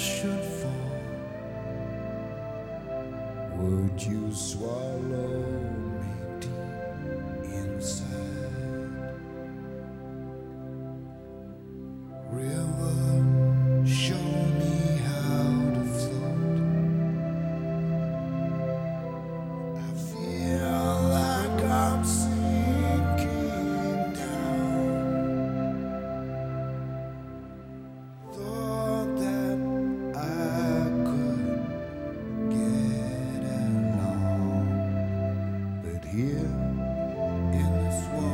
should fall, would you swallow? here in this world.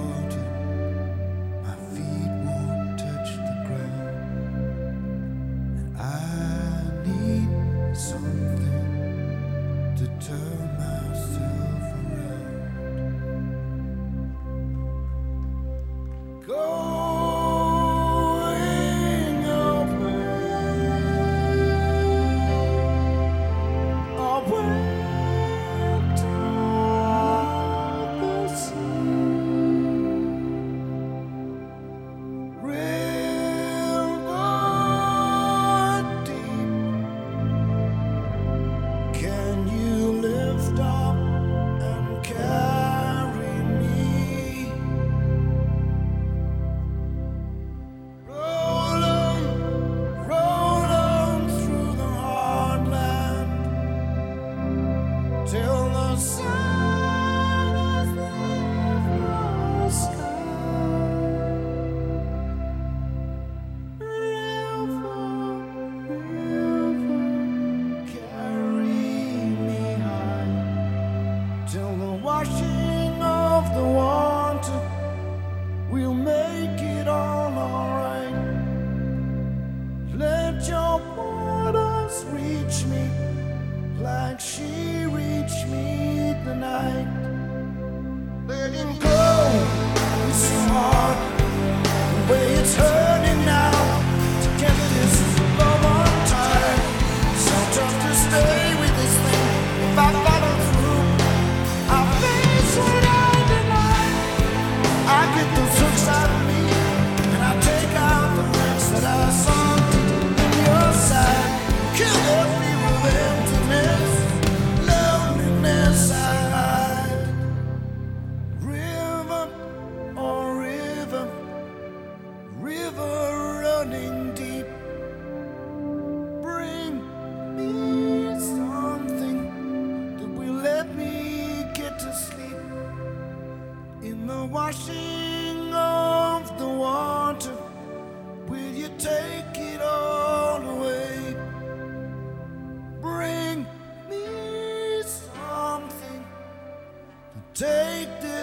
me like she reached me the night. Letting go washing of the water. Will you take it all away? Bring me something to take this.